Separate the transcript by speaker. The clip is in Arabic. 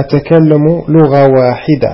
Speaker 1: أتكلم لغة واحدة.